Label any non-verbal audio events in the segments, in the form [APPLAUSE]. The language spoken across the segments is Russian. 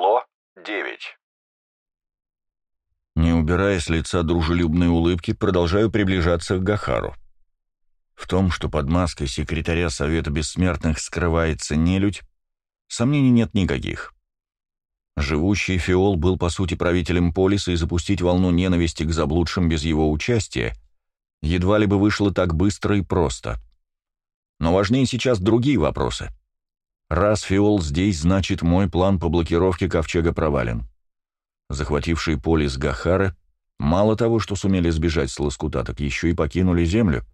Ло-9. Не убирая с лица дружелюбной улыбки, продолжаю приближаться к Гахару. В том, что под маской секретаря Совета Бессмертных скрывается нелюдь, сомнений нет никаких. Живущий Фиол был, по сути, правителем полиса, и запустить волну ненависти к заблудшим без его участия едва ли бы вышло так быстро и просто. Но важнее сейчас другие вопросы. Раз Фиол здесь, значит, мой план по блокировке ковчега провален. Захватившие полис Гахары мало того, что сумели сбежать с лоскута, так еще и покинули землю.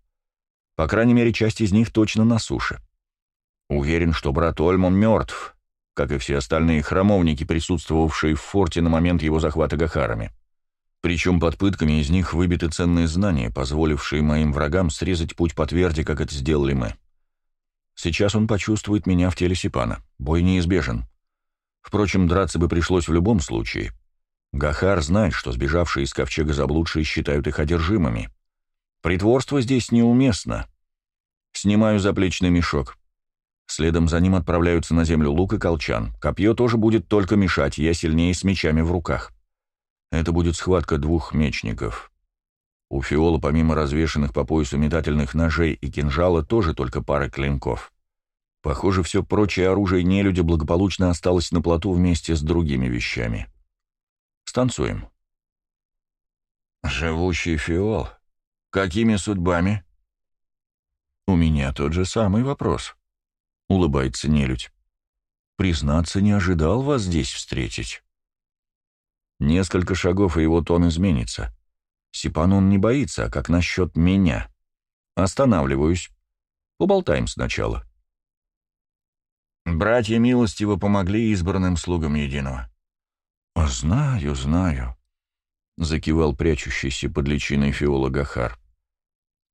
По крайней мере, часть из них точно на суше. Уверен, что брат Ольмон мертв, как и все остальные храмовники, присутствовавшие в форте на момент его захвата Гахарами. Причем под пытками из них выбиты ценные знания, позволившие моим врагам срезать путь по тверди, как это сделали мы. Сейчас он почувствует меня в теле Сипана. Бой неизбежен. Впрочем, драться бы пришлось в любом случае. Гахар знает, что сбежавшие из ковчега заблудшие считают их одержимыми. Притворство здесь неуместно. Снимаю заплечный мешок. Следом за ним отправляются на землю лук и колчан. Копье тоже будет только мешать, я сильнее с мечами в руках. Это будет схватка двух мечников. У Фиола, помимо развешанных по поясу метательных ножей и кинжала, тоже только пара клинков. Похоже, все прочее оружие нелюдя благополучно осталось на плоту вместе с другими вещами. Станцуем. Живущий Фиол. Какими судьбами? У меня тот же самый вопрос. Улыбается нелюдь. Признаться, не ожидал вас здесь встретить. Несколько шагов, и его тон изменится. Сипан он не боится, а как насчет меня? Останавливаюсь. Поболтаем сначала. Братья милостиво помогли избранным слугам единого. «Знаю, знаю», — закивал прячущийся под личиной Фиола Гахар.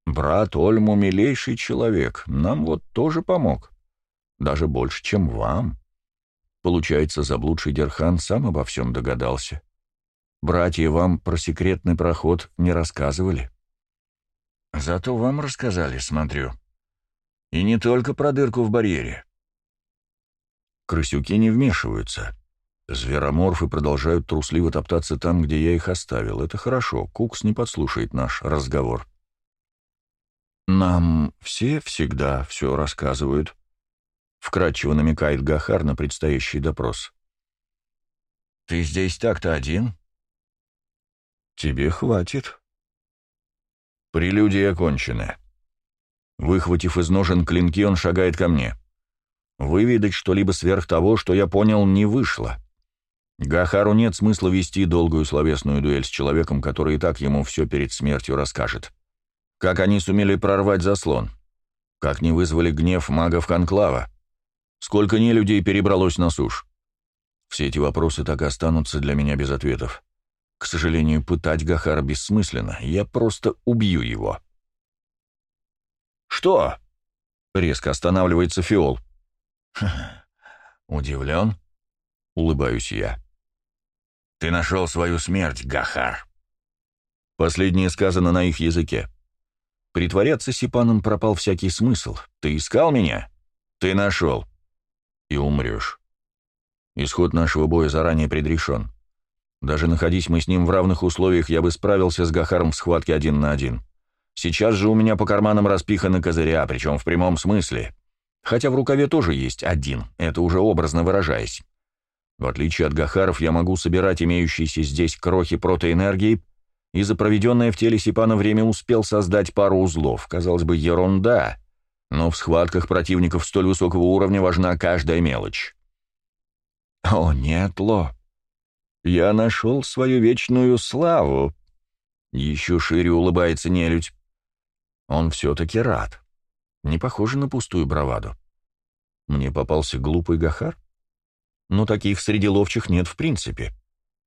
«Брат Ольму милейший человек, нам вот тоже помог. Даже больше, чем вам. Получается, заблудший Дерхан сам обо всем догадался. Братья вам про секретный проход не рассказывали. Зато вам рассказали, смотрю. И не только про дырку в барьере. Крысюки не вмешиваются. Звероморфы продолжают трусливо топтаться там, где я их оставил. Это хорошо, Кукс не подслушает наш разговор. «Нам все всегда все рассказывают», — вкратчиво намекает Гахар на предстоящий допрос. «Ты здесь так-то один?» «Тебе хватит». Прелюдия окончена. Выхватив из ножен клинки, он шагает ко мне. Выведать что-либо сверх того, что я понял, не вышло. Гахару нет смысла вести долгую словесную дуэль с человеком, который и так ему все перед смертью расскажет. Как они сумели прорвать заслон? Как не вызвали гнев магов Конклава? Сколько нелюдей перебралось на сушь? Все эти вопросы так и останутся для меня без ответов. К сожалению, пытать Гахара бессмысленно. Я просто убью его. «Что?» — резко останавливается Фиол. «Удивлен?» — улыбаюсь я. «Ты нашел свою смерть, Гахар». Последнее сказано на их языке. Притворяться Сипаном пропал всякий смысл. Ты искал меня? Ты нашел. И умрешь. Исход нашего боя заранее предрешен. Даже находясь мы с ним в равных условиях, я бы справился с Гахаром в схватке один на один. Сейчас же у меня по карманам распиханы козыря, причем в прямом смысле. Хотя в рукаве тоже есть один, это уже образно выражаясь. В отличие от Гахаров, я могу собирать имеющиеся здесь крохи протоэнергии, и за проведенное в теле Сипана время успел создать пару узлов. Казалось бы, ерунда, но в схватках противников столь высокого уровня важна каждая мелочь. «О, нет, Ло!» Я нашел свою вечную славу. Еще шире улыбается нелюдь. Он все-таки рад. Не похоже на пустую браваду. Мне попался глупый Гахар? Но таких среди ловчих нет в принципе.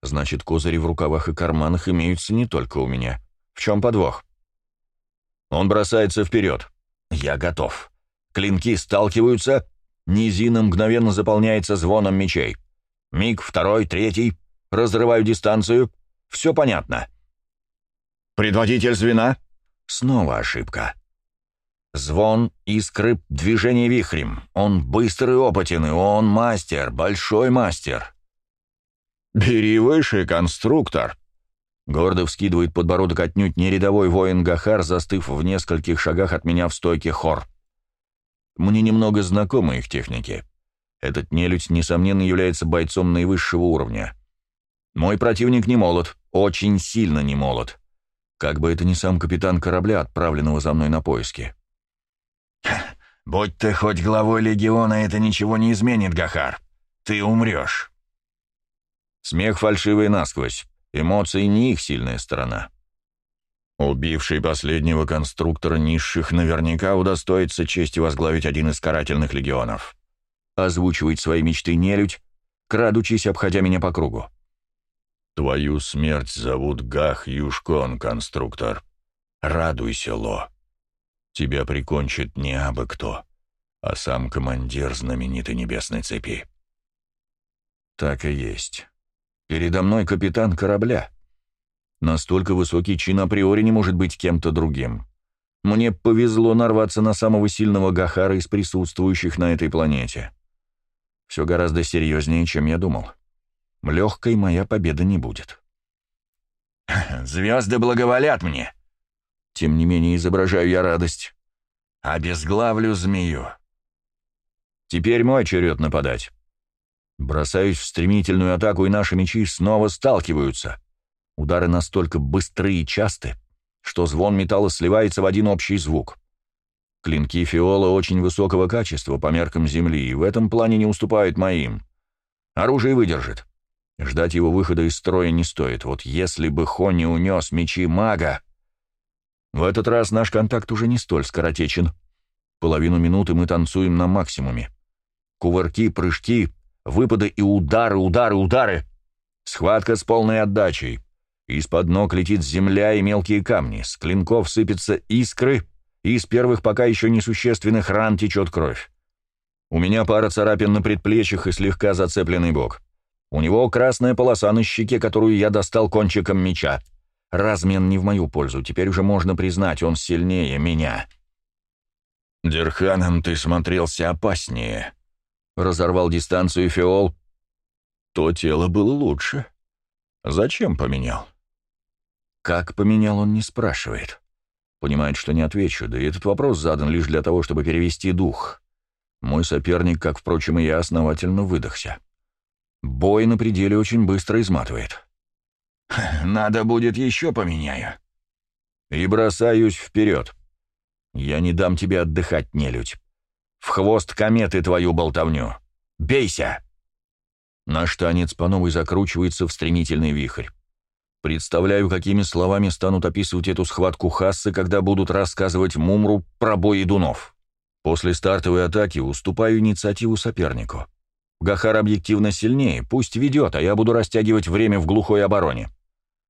Значит, козыри в рукавах и карманах имеются не только у меня. В чем подвох? Он бросается вперед. Я готов. Клинки сталкиваются, низина мгновенно заполняется звоном мечей. Миг, второй, третий. Разрываю дистанцию. Все понятно. Предводитель звена? Снова ошибка. Звон, искры, движение вихрем. Он быстрый и опытен, он мастер, большой мастер. «Бери выше, конструктор!» Гордо вскидывает подбородок отнюдь не рядовой воин Гахар, застыв в нескольких шагах от меня в стойке хор. Мне немного знакомы их техники. Этот нелюдь, несомненно, является бойцом наивысшего уровня. Мой противник не молод, очень сильно не молод. Как бы это ни сам капитан корабля, отправленного за мной на поиски. «Будь ты хоть главой легиона, это ничего не изменит, Гахар. Ты умрешь». Смех фальшивый насквозь. Эмоции не их сильная сторона. Убивший последнего конструктора низших наверняка удостоится чести возглавить один из карательных легионов. Озвучивает свои мечты нелюдь, крадучись, обходя меня по кругу. «Твою смерть зовут Гах Юшкон, конструктор. Радуйся, Ло. Тебя прикончит не абы кто, а сам командир знаменитой небесной цепи». Так и есть. Передо мной капитан корабля. Настолько высокий чин априори не может быть кем-то другим. Мне повезло нарваться на самого сильного Гахара из присутствующих на этой планете. Все гораздо серьезнее, чем я думал. Легкой моя победа не будет. [LAUGHS] «Звезды благоволят мне!» Тем не менее изображаю я радость. «Обезглавлю змею!» Теперь мой черед нападать. Бросаюсь в стремительную атаку, и наши мечи снова сталкиваются. Удары настолько быстрые и часты, что звон металла сливается в один общий звук. Клинки фиола очень высокого качества по меркам земли, и в этом плане не уступают моим. Оружие выдержит. Ждать его выхода из строя не стоит. Вот если бы Хонни унес мечи мага... В этот раз наш контакт уже не столь скоротечен. Половину минуты мы танцуем на максимуме. Кувырки, прыжки, Выпады и удары, удары, удары. Схватка с полной отдачей. Из-под ног летит земля и мелкие камни, с клинков сыпятся искры, и из первых пока еще несущественных ран течет кровь. У меня пара царапин на предплечьях и слегка зацепленный бок. У него красная полоса на щеке, которую я достал кончиком меча. Размен не в мою пользу, теперь уже можно признать, он сильнее меня. «Дерханом ты смотрелся опаснее», разорвал дистанцию Фиол, то тело было лучше. Зачем поменял? Как поменял, он не спрашивает. Понимает, что не отвечу, да и этот вопрос задан лишь для того, чтобы перевести дух. Мой соперник, как, впрочем, и я, основательно выдохся. Бой на пределе очень быстро изматывает. [LAUGHS] «Надо будет еще поменяю». И бросаюсь вперед. Я не дам тебе отдыхать, нелюдь. В хвост кометы твою болтовню! Бейся!» Наш танец по новой закручивается в стремительный вихрь. Представляю, какими словами станут описывать эту схватку Хассы, когда будут рассказывать Мумру про бой идунов. После стартовой атаки уступаю инициативу сопернику. Гахар объективно сильнее, пусть ведет, а я буду растягивать время в глухой обороне.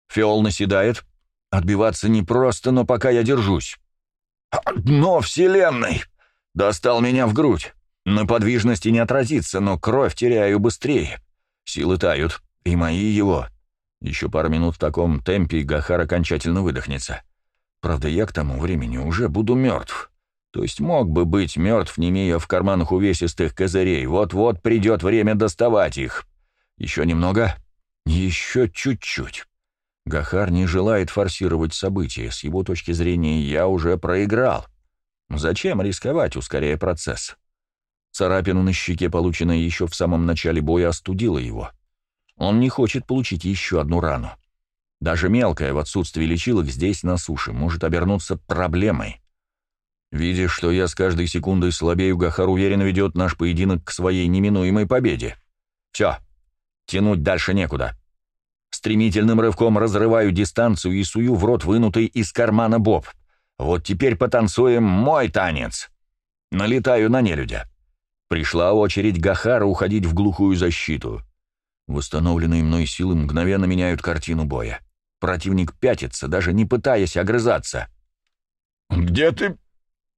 Фиол наседает. Отбиваться непросто, но пока я держусь. «Дно вселенной!» Достал меня в грудь. На подвижности не отразится, но кровь теряю быстрее. Силы тают, и мои его. Еще пару минут в таком темпе, и Гахар окончательно выдохнется. Правда, я к тому времени уже буду мертв. То есть мог бы быть мертв, не имея в карманах увесистых козырей. Вот-вот придет время доставать их. Еще немного. Еще чуть-чуть. Гахар не желает форсировать события. С его точки зрения я уже проиграл. Зачем рисковать, ускоряя процесс? Царапина на щеке, полученная еще в самом начале боя, остудила его. Он не хочет получить еще одну рану. Даже мелкая в отсутствии лечилок здесь, на суше, может обернуться проблемой. Видя, что я с каждой секундой слабею, Гахар уверенно ведет наш поединок к своей неминуемой победе. Все, тянуть дальше некуда. Стремительным рывком разрываю дистанцию и сую в рот вынутый из кармана боб — вот теперь потанцуем мой танец. Налетаю на нелюдя. Пришла очередь Гахара уходить в глухую защиту. Восстановленные мной силы мгновенно меняют картину боя. Противник пятится, даже не пытаясь огрызаться. «Где ты?»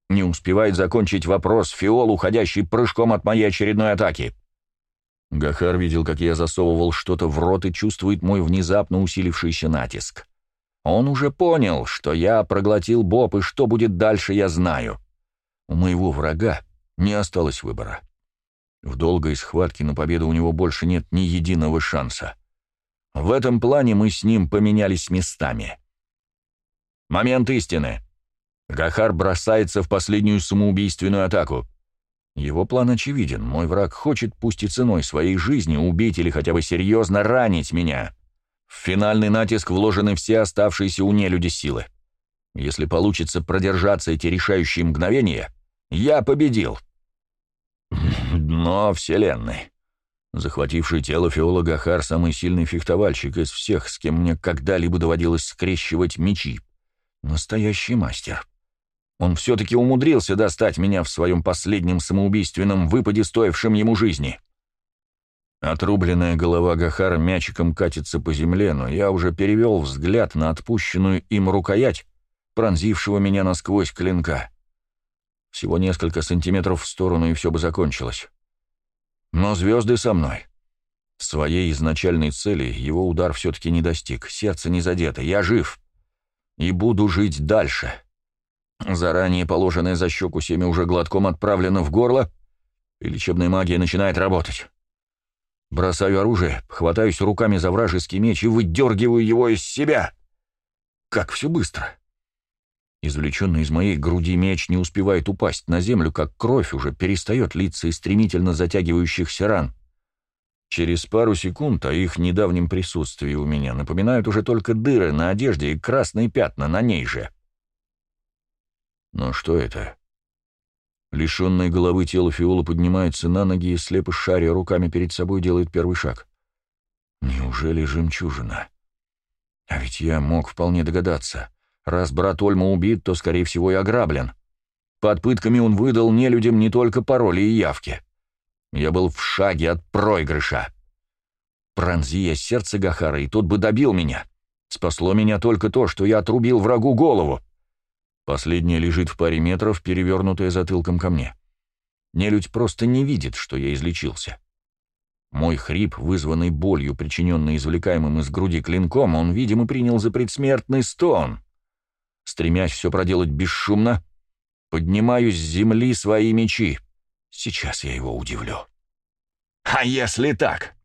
Не успевает закончить вопрос Фиол, уходящий прыжком от моей очередной атаки. Гахар видел, как я засовывал что-то в рот и чувствует мой внезапно усилившийся натиск. Он уже понял, что я проглотил Боб, и что будет дальше, я знаю. У моего врага не осталось выбора. В долгой схватке на победу у него больше нет ни единого шанса. В этом плане мы с ним поменялись местами. Момент истины. Гахар бросается в последнюю самоубийственную атаку. Его план очевиден. Мой враг хочет, пусть и ценой своей жизни, убить или хотя бы серьезно ранить меня. В финальный натиск вложены все оставшиеся у нелюди силы. Если получится продержаться эти решающие мгновения, я победил. Дно Вселенной. Захвативший тело Фиола Гахар самый сильный фехтовальщик из всех, с кем мне когда-либо доводилось скрещивать мечи. Настоящий мастер. Он все-таки умудрился достать меня в своем последнем самоубийственном выпаде, стоившем ему жизни. Отрубленная голова Гахара мячиком катится по земле, но я уже перевел взгляд на отпущенную им рукоять, пронзившего меня насквозь клинка. Всего несколько сантиметров в сторону, и все бы закончилось. Но звезды со мной. Своей изначальной цели его удар все-таки не достиг, сердце не задето, я жив. И буду жить дальше. Заранее положенное за щеку семя уже глотком отправлено в горло, и лечебная магия начинает работать. Бросаю оружие, хватаюсь руками за вражеский меч и выдергиваю его из себя. Как все быстро. Извлеченный из моей груди меч не успевает упасть на землю, как кровь уже перестает литься из стремительно затягивающихся ран. Через пару секунд о их недавнем присутствии у меня напоминают уже только дыры на одежде и красные пятна на ней же. Но что это? Лишенное головы тело Фиола поднимается на ноги и, слепо шаря руками перед собой, делает первый шаг. Неужели жемчужина? А ведь я мог вполне догадаться. Раз брат Ольма убит, то, скорее всего, и ограблен. Под пытками он выдал нелюдям не только пароли и явки. Я был в шаге от проигрыша. Пронзи я сердце Гахара, и тот бы добил меня. Спасло меня только то, что я отрубил врагу голову. Последняя лежит в паре метров, перевернутая затылком ко мне. Нелюдь просто не видит, что я излечился. Мой хрип, вызванный болью, причиненной извлекаемым из груди клинком, он, видимо, принял за предсмертный стон. Стремясь все проделать бесшумно, поднимаю с земли свои мечи. Сейчас я его удивлю. А если так?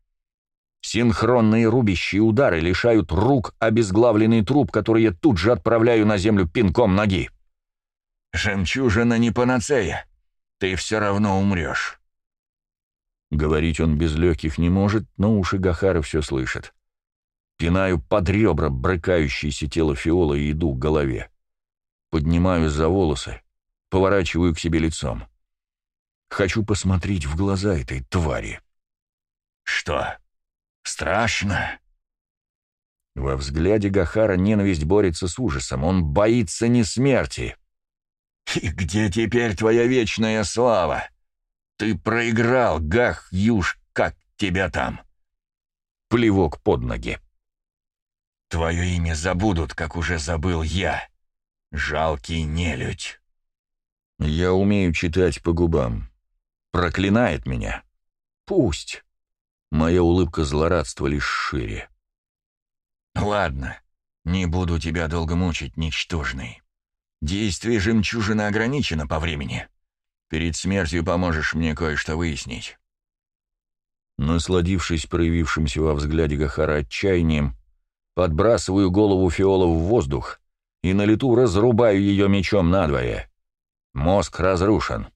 Синхронные рубящие удары лишают рук обезглавленный труп, который я тут же отправляю на землю пинком ноги. «Жемчужина не панацея. Ты все равно умрешь». Говорить он без легких не может, но уши Гахара все слышат. Пинаю под ребра брыкающееся тело Фиола и иду к голове. Поднимаю за волосы, поворачиваю к себе лицом. Хочу посмотреть в глаза этой твари. «Что, страшно?» Во взгляде Гахара ненависть борется с ужасом. Он боится не смерти. «И где теперь твоя вечная слава? Ты проиграл, Гах Юж, как тебя там?» Плевок под ноги. «Твое имя забудут, как уже забыл я. Жалкий нелюдь». Я умею читать по губам. Проклинает меня. Пусть. Моя улыбка злорадства лишь шире. «Ладно, не буду тебя долго мучить, ничтожный. Действие жемчужины ограничено по времени. Перед смертью поможешь мне кое-что выяснить». Насладившись проявившимся во взгляде Гахара отчаянием, подбрасываю голову Фиола в воздух и на лету разрубаю ее мечом надвое. Мозг разрушен.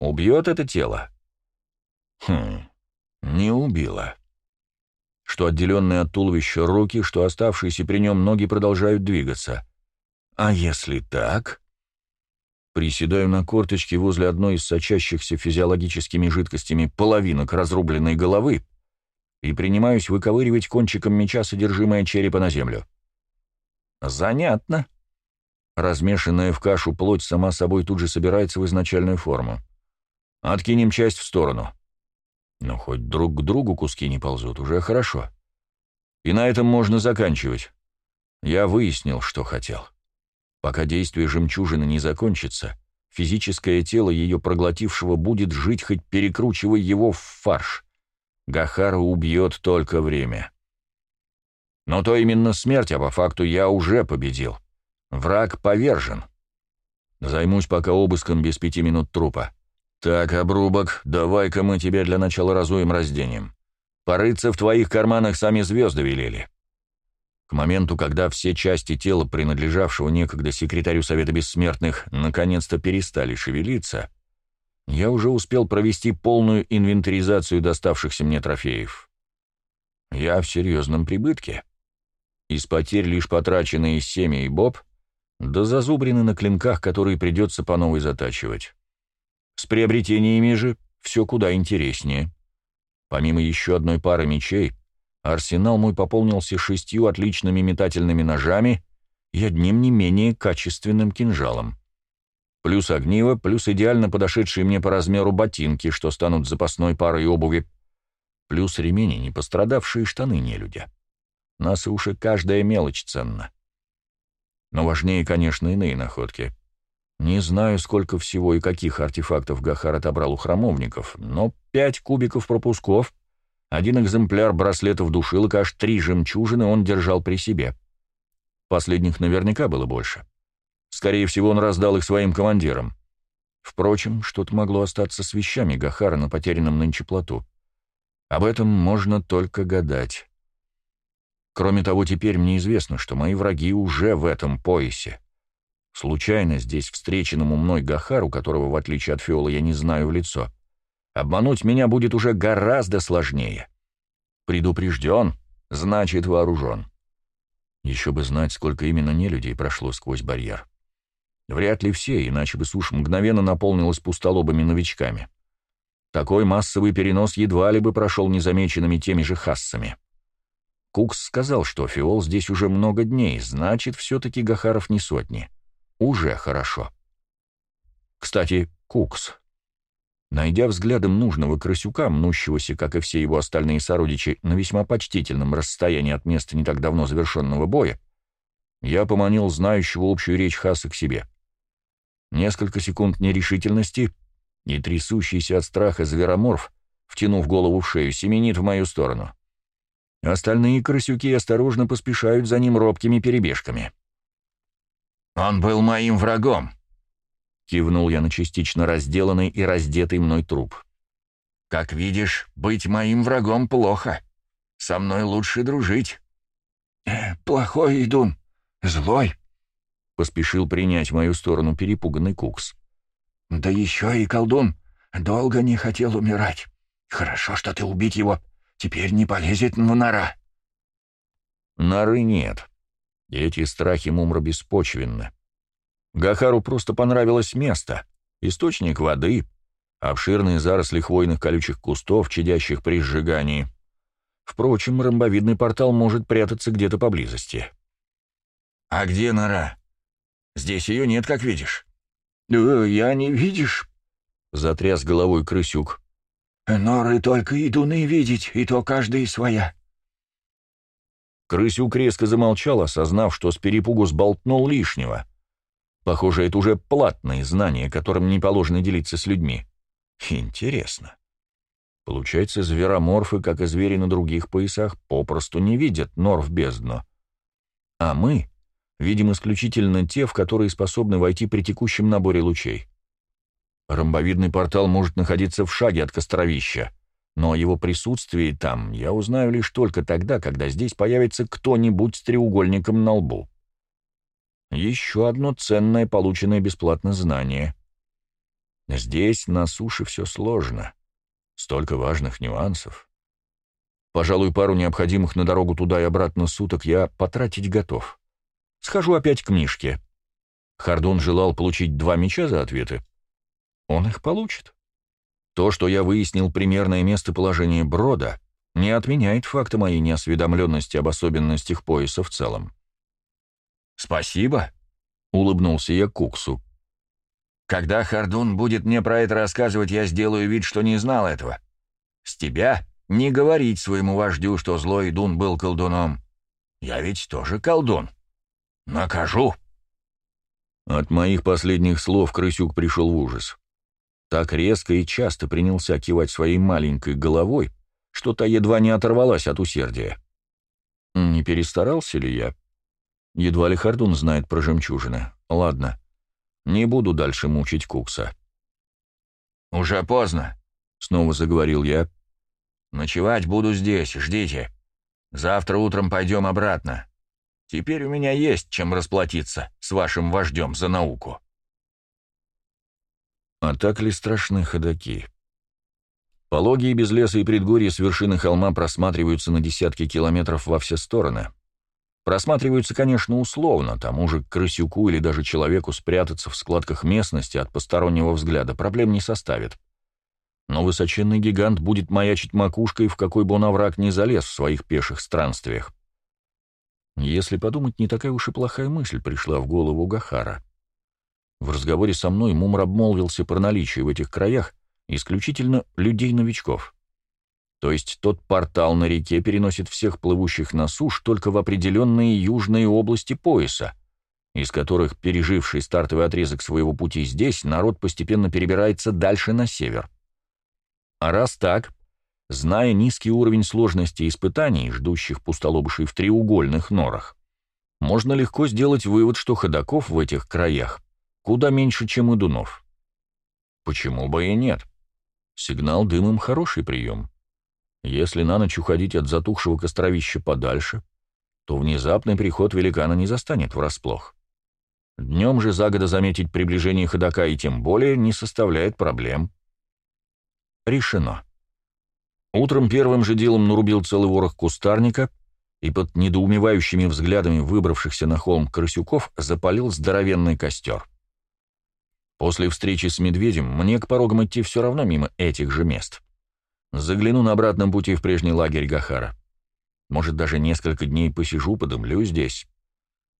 Убьет это тело? Хм, не убило. Что отделенные от туловища руки, что оставшиеся при нем ноги продолжают двигаться. А если так? Приседаю на корточке возле одной из сочащихся физиологическими жидкостями половинок разрубленной головы и принимаюсь выковыривать кончиком меча содержимое черепа на землю. Занятно. Размешанная в кашу плоть сама собой тут же собирается в изначальную форму. Откинем часть в сторону. Но хоть друг к другу куски не ползут, уже хорошо. И на этом можно заканчивать. Я выяснил, что хотел. Пока действие жемчужины не закончится, физическое тело ее проглотившего будет жить, хоть перекручивая его в фарш. Гахара убьет только время. Но то именно смерть, а по факту я уже победил. Враг повержен. Займусь пока обыском без пяти минут трупа. Так, обрубок, давай-ка мы тебя для начала разуем разденем. Порыться в твоих карманах сами звезды велели. К моменту, когда все части тела, принадлежавшего некогда секретарю Совета Бессмертных, наконец-то перестали шевелиться, я уже успел провести полную инвентаризацию доставшихся мне трофеев. Я в серьезном прибытке. Из потерь лишь потраченные семя и боб, да зазубрины на клинках, которые придется по новой затачивать. С приобретениями же все куда интереснее. Помимо еще одной пары мечей, арсенал мой пополнился шестью отличными метательными ножами и одним не менее качественным кинжалом. Плюс огниво, плюс идеально подошедшие мне по размеру ботинки, что станут запасной парой обуви, плюс ремени, не пострадавшие штаны нелюдя. Нас и уши каждая мелочь ценна. Но важнее, конечно, иные находки. Не знаю, сколько всего и каких артефактов Гахар отобрал у храмовников, но пять кубиков пропусков, один экземпляр браслетов душилок, аж три жемчужины он держал при себе. Последних наверняка было больше. Скорее всего, он раздал их своим командирам. Впрочем, что-то могло остаться с вещами Гахара на потерянном нынче плоту. Об этом можно только гадать. Кроме того, теперь мне известно, что мои враги уже в этом поясе. Случайно здесь встреченному мной Гахару, которого, в отличие от Фиола, я не знаю в лицо, обмануть меня будет уже гораздо сложнее. Предупрежден, значит вооружен. Еще бы знать, сколько именно нелюдей прошло сквозь барьер. Вряд ли все, иначе бы суш мгновенно наполнилась пустолобыми новичками. Такой массовый перенос едва ли бы прошел незамеченными теми же хассами. Кукс сказал, что Фиол здесь уже много дней, значит, все-таки Гахаров не сотни. Уже хорошо. Кстати, Кукс. Найдя взглядом нужного крысюка, мнущегося, как и все его остальные сородичи, на весьма почтительном расстоянии от места не так давно завершенного боя, я поманил знающего общую речь Хаса к себе. Несколько секунд нерешительности, и трясущийся от страха звероморф, втянув голову в шею, семенит в мою сторону. Остальные крысюки осторожно поспешают за ним робкими перебежками. «Он был моим врагом», — кивнул я на частично разделанный и раздетый мной труп. «Как видишь, быть моим врагом плохо. Со мной лучше дружить». «Э, «Плохой идун, злой», — поспешил принять мою сторону перепуганный Кукс. «Да еще и колдун долго не хотел умирать. Хорошо, что ты убить его Теперь не полезет в нора». Норы нет. Эти страхи Мумра беспочвенны. Гахару просто понравилось место. Источник воды, обширные заросли хвойных колючих кустов, чадящих при сжигании. Впрочем, ромбовидный портал может прятаться где-то поблизости. «А где нора? Здесь ее нет, как видишь». «Да я не видишь», — затряс головой крысюк. Норы только идуны видеть, и то каждая своя. Крысюк резко замолчал, осознав, что с перепугу сболтнул лишнего. Похоже, это уже платные знания, которым не положено делиться с людьми. Интересно. Получается, звероморфы, как и звери на других поясах, попросту не видят нор в бездну. А мы видим исключительно те, в которые способны войти при текущем наборе лучей. Ромбовидный портал может находиться в шаге от костровища, но о его присутствии там я узнаю лишь только тогда, когда здесь появится кто-нибудь с треугольником на лбу. Еще одно ценное, полученное бесплатно знание. Здесь, на суше, все сложно. Столько важных нюансов. Пожалуй, пару необходимых на дорогу туда и обратно суток я потратить готов. Схожу опять к Мишке. Хардон желал получить два меча за ответы, он их получит. То, что я выяснил примерное местоположение Брода, не отменяет факта моей неосведомленности об особенностях пояса в целом. «Спасибо», — улыбнулся я Куксу. «Когда Хардун будет мне про это рассказывать, я сделаю вид, что не знал этого. С тебя не говорить своему вождю, что злой Дун был колдуном. Я ведь тоже колдун. Накажу». От моих последних слов Крысюк пришел в ужас. Так резко и часто принялся кивать своей маленькой головой, что та едва не оторвалась от усердия. Не перестарался ли я? Едва ли Хардун знает про жемчужины. Ладно, не буду дальше мучить Кукса. «Уже поздно», — снова заговорил я. Ночевать буду здесь, ждите. Завтра утром пойдем обратно. Теперь у меня есть чем расплатиться с вашим вождем за науку». А так ли страшны ходаки? Пологи и без леса и предгорья с вершины холма просматриваются на десятки километров во все стороны. Просматриваются, конечно, условно, тому же крысюку или даже человеку спрятаться в складках местности от постороннего взгляда проблем не составит. Но высоченный гигант будет маячить макушкой, в какой бы он овраг ни залез в своих пеших странствиях. Если подумать, не такая уж и плохая мысль пришла в голову Гахара. В разговоре со мной Мумр обмолвился про наличие в этих краях исключительно людей-новичков. То есть тот портал на реке переносит всех плывущих на суш только в определенные южные области пояса, из которых, переживший стартовый отрезок своего пути здесь, народ постепенно перебирается дальше на север. А раз так, зная низкий уровень сложности испытаний, ждущих пустолобышей в треугольных норах, можно легко сделать вывод, что ходаков в этих краях куда меньше, чем идунов. Почему бы и нет? Сигнал дымом хороший прием. Если на ночь уходить от затухшего костровища подальше, то внезапный приход великана не застанет врасплох. Днем же загода заметить приближение ходока и тем более не составляет проблем. Решено. Утром первым же делом нарубил целый ворох кустарника и под недоумевающими взглядами выбравшихся на холм крысюков запалил здоровенный костер. После встречи с медведем мне к порогам идти все равно мимо этих же мест. Загляну на обратном пути в прежний лагерь Гахара. Может, даже несколько дней посижу, подымлю здесь.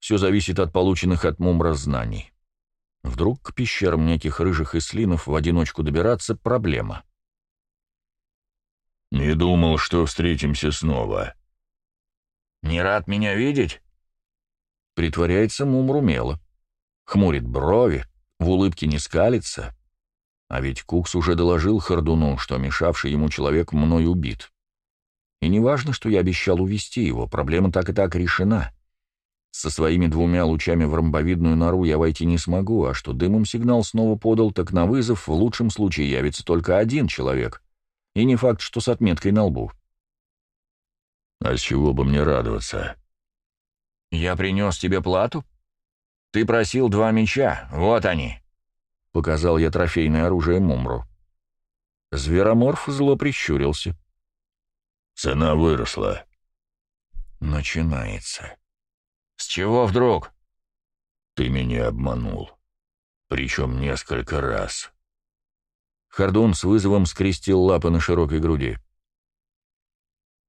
Все зависит от полученных от Мумра знаний. Вдруг к пещерам неких рыжих ислинов в одиночку добираться — проблема. «Не думал, что встретимся снова». «Не рад меня видеть?» Притворяется Мумр умело. Хмурит брови, в улыбке не скалится. А ведь Кукс уже доложил Хардуну, что мешавший ему человек мной убит. И не важно, что я обещал увести его, проблема так и так решена. Со своими двумя лучами в ромбовидную нору я войти не смогу, а что дымом сигнал снова подал, так на вызов в лучшем случае явится только один человек. И не факт, что с отметкой на лбу. «А с чего бы мне радоваться?» «Я принес тебе плату? Ты просил два меча, вот они». Показал я трофейное оружие Мумру. Звероморф зло прищурился. «Цена выросла». Начинается. «С чего вдруг?» «Ты меня обманул. Причем несколько раз». Хардун с вызовом скрестил лапы на широкой груди.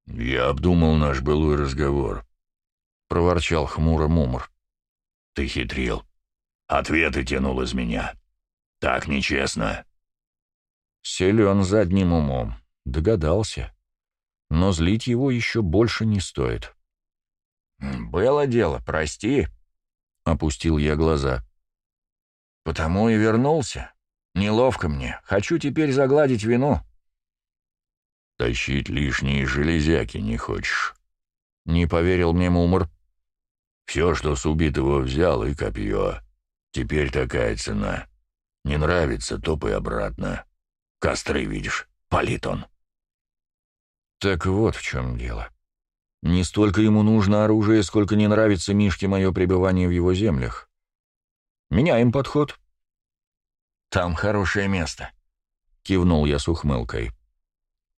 «Я обдумал наш былой разговор», — проворчал хмуро Мумр. «Ты хитрил. Ответы тянул из меня. Так нечестно». Силен задним умом. Догадался. Но злить его еще больше не стоит. «Было дело, прости», — опустил я глаза. «Потому и вернулся. Неловко мне. Хочу теперь загладить вину». «Тащить лишние железяки не хочешь?» Не поверил мне Мумр. «Все, что с убитого взял, и копье. Теперь такая цена. Не нравится, топай обратно. Костры видишь, палит он». Так вот в чем дело. Не столько ему нужно оружие, сколько не нравится Мишке мое пребывание в его землях. Меняем подход. «Там хорошее место», — кивнул я с ухмылкой.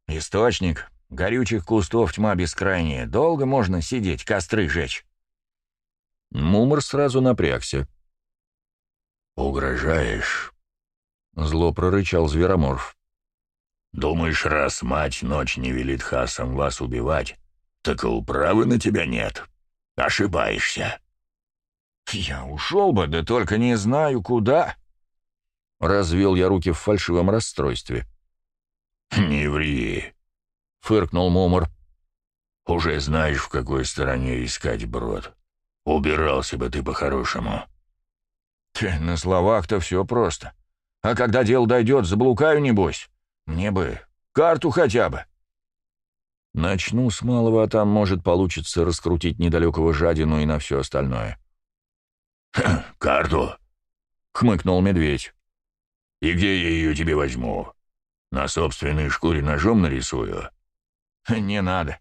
«Источник, горючих кустов тьма бескрайняя. Долго можно сидеть, костры жечь». Мумр сразу напрягся. «Угрожаешь?» — зло прорычал звероморф. «Думаешь, раз мать ночь не велит хасам вас убивать, так и управы на тебя нет. Ошибаешься». «Я ушел бы, да только не знаю, куда». Развел я руки в фальшивом расстройстве. «Не ври», — фыркнул Момор. «Уже знаешь, в какой стороне искать брод. Убирался бы ты по-хорошему». «Это на словах-то все просто. А когда дело дойдет, заблукаю, небось. Мне бы карту хотя бы». Начну с малого, а там, может, получится раскрутить недалекого жадину и на все остальное. [CLEARS THROAT] «Карту?» — хмыкнул медведь. «И где я ее тебе возьму? На собственной шкуре ножом нарисую? [LAUGHS] «Не надо.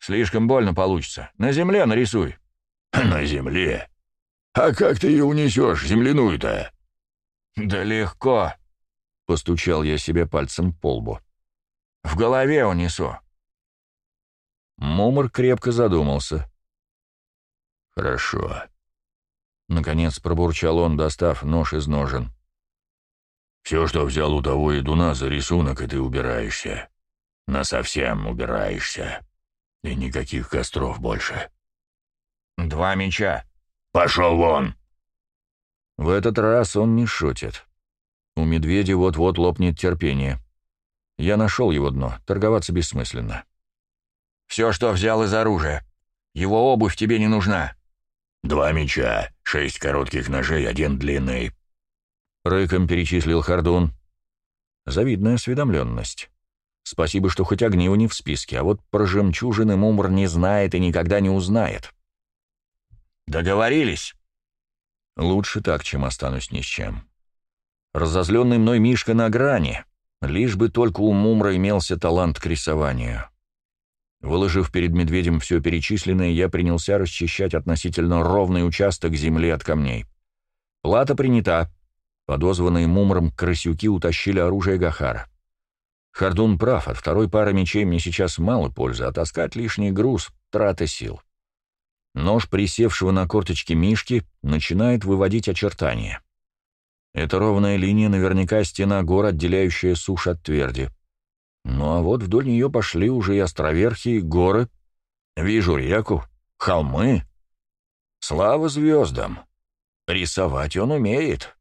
Слишком больно получится. На земле нарисуй». [CLEARS THROAT] «На земле? А как ты ее унесешь, земляную-то?» «Да легко», — постучал я себе пальцем по лбу. «В голове унесу». Мумр крепко задумался. «Хорошо», — наконец пробурчал он, достав нож из ножен. «Все, что взял у того идуна за рисунок, и ты убираешься. Насовсем убираешься. И никаких костров больше». «Два меча». «Пошел вон!» В этот раз он не шутит. У медведя вот-вот лопнет терпение. Я нашел его дно, торговаться бессмысленно. «Все, что взял из оружия. Его обувь тебе не нужна». «Два меча, шесть коротких ножей, один длинный». Рыком перечислил Хардун. Завидная осведомленность. Спасибо, что хоть огниво не в списке, а вот про жемчужины Мумр не знает и никогда не узнает. «Договорились?» Лучше так, чем останусь ни с чем. Разозленный мной Мишка на грани, лишь бы только у Мумра имелся талант к рисованию. Выложив перед медведем все перечисленное, я принялся расчищать относительно ровный участок земли от камней. Плата принята. Подозванные Мумром крысюки утащили оружие Гахара. Хардун прав, от второй пары мечей мне сейчас мало пользы, а таскать лишний груз — трата сил. Нож присевшего на корточки Мишки начинает выводить очертания. Это ровная линия, наверняка стена гор, отделяющая сушь от тверди. Ну а вот вдоль нее пошли уже и островерхи, горы. Вижу реку, холмы. Слава звездам! Рисовать он умеет.